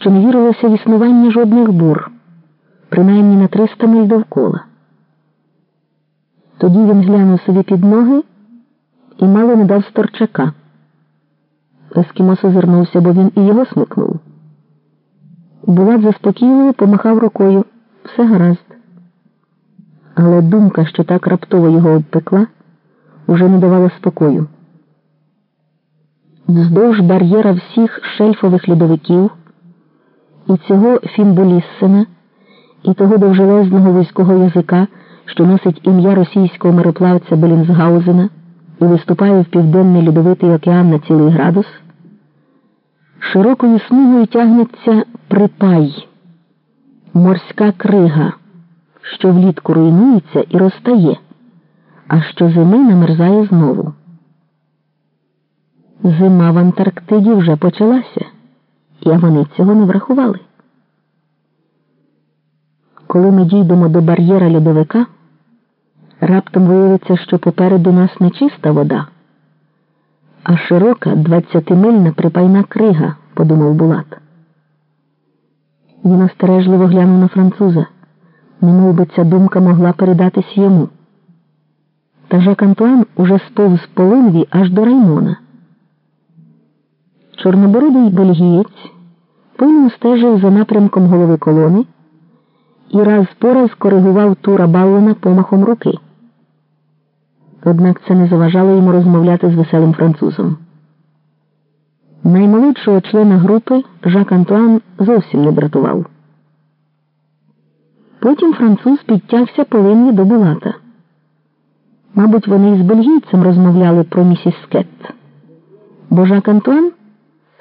що не вірилося в існування жодних бур, принаймні на 300 миль довкола. Тоді він глянув собі під ноги і мало не дав сторчака. Ескімос озирнувся, бо він і його смикнув. Булат заспокійливо помахав рукою все гаразд. Але думка, що так раптово його обпекла, уже не давала спокою. Вздовж бар'єра всіх шельфових льодовиків, і цього Фімболіссена, і того довжелезного військового язика, що носить ім'я російського мироплавця Белінсгаузена і виступає в Південний Льодовитий океан на цілий градус, широкою смугою тягнеться припай, морська крига, що влітку руйнується і розтає, а що зими намерзає знову. Зима в Антарктиді вже почалася, і вони цього не врахували. Коли ми дійдемо до бар'єра льодовика, раптом виявиться, що попереду нас не чиста вода, а широка двадцятимильна припайна крига, подумав Булат. Він остережливо глянув на француза, немов би ця думка могла передатись йому. Та Жак Антуан уже сповз по линві аж до Раймона. Чорнобородий бельгієць пильно стежив за напрямком голови колони і раз по раз коригував тура Баллена помахом руки. Однак це не заважало йому розмовляти з веселим французом. Наймолодшого члена групи Жак Антуан зовсім не братував. Потім француз підтягся по линві до Булата. Мабуть, вони із бельгійцем розмовляли про місіс Скетт, бо Жак Антуан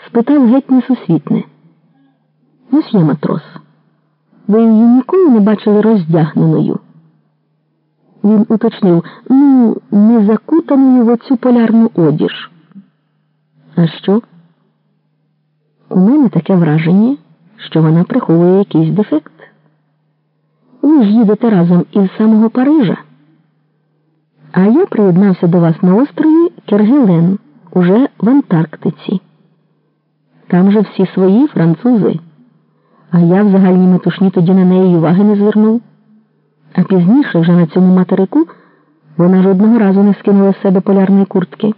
спитав геть несусвітне. Ось є матрос. Ви її ніколи не бачили роздягненою. Він уточнив, ну, не закутаною в оцю полярну одіж. А що? У мене таке враження, що вона приховує якийсь дефект. Ви ж їдете разом із самого Парижа. А я приєднався до вас на острові Кергелен, уже в Антарктиці. Там же всі свої французи. А я в загальній метушні тоді на неї уваги не звернув. А пізніше, вже на цьому материку, вона жодного разу не скинула з себе полярної куртки.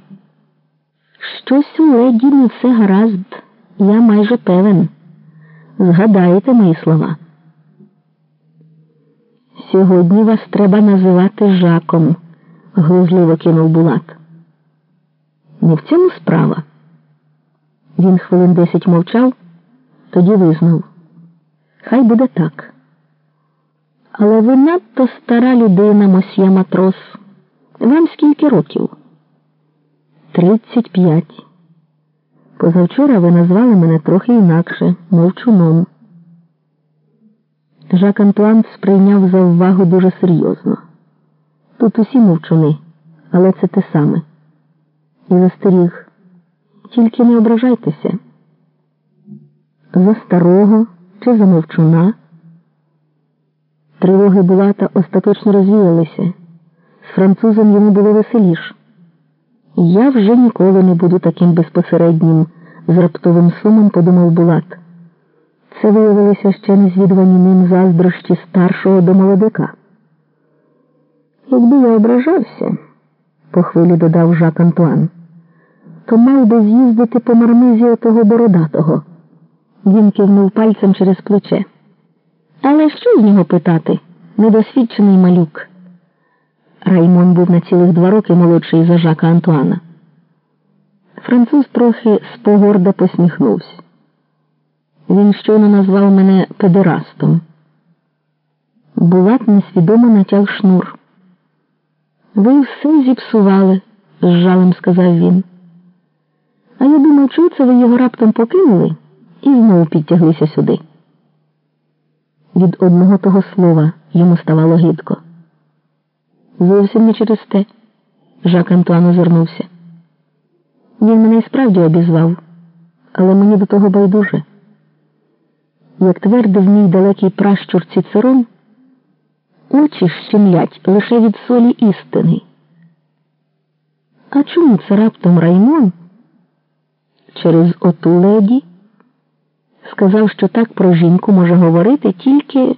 Щось у леді не все гаразд, я майже певен. Згадаєте мої слова. Сьогодні вас треба називати Жаком, глузливо кинув Булат. Не в цьому справа. Він хвилин десять мовчав, тоді визнав. Хай буде так. Але ви надто стара людина, мосьє матрос. Вам скільки років? Тридцять п'ять. Позавчора ви назвали мене трохи інакше, мовчуном. Жак Антуан сприйняв за увагу дуже серйозно. Тут усі мовчуни, але це те саме. І застеріг. Тільки не ображайтеся. За старого чи за мовчуна. Тривоги Булата остаточно розвіялися. З французом йому було веселіш. Я вже ніколи не буду таким безпосереднім, з раптовим сумом подумав Булат. Це виявилося ще незвідувані ним заздрощі старшого до молодика. Якби я ображався, по хвилі додав Жак Антуан, то мав би з'їздити по мармизі отого бородатого. Він кивнув пальцем через плече. Але що з нього питати? Недосвідчений малюк. Раймон був на цілих два роки молодший за Жака Антуана. Француз трохи спогорда посміхнувся. Він щойно назвав мене педерастом. Булат несвідомо натяг шнур. Ви все зіпсували, з жалем сказав він. А я думав, чого це ви його раптом покинули і знову підтяглися сюди. Від одного того слова йому ставало гидко. Зовсім не через те. Жак Антуан озирнувся. Він мене і справді обізвав, але мені до того байдуже. Як твердив мій далекий пращур Цицерон, очі щемлять лише від солі істини. А чому це раптом Раймон через оту леді? Сказав, що так про жінку може говорити тільки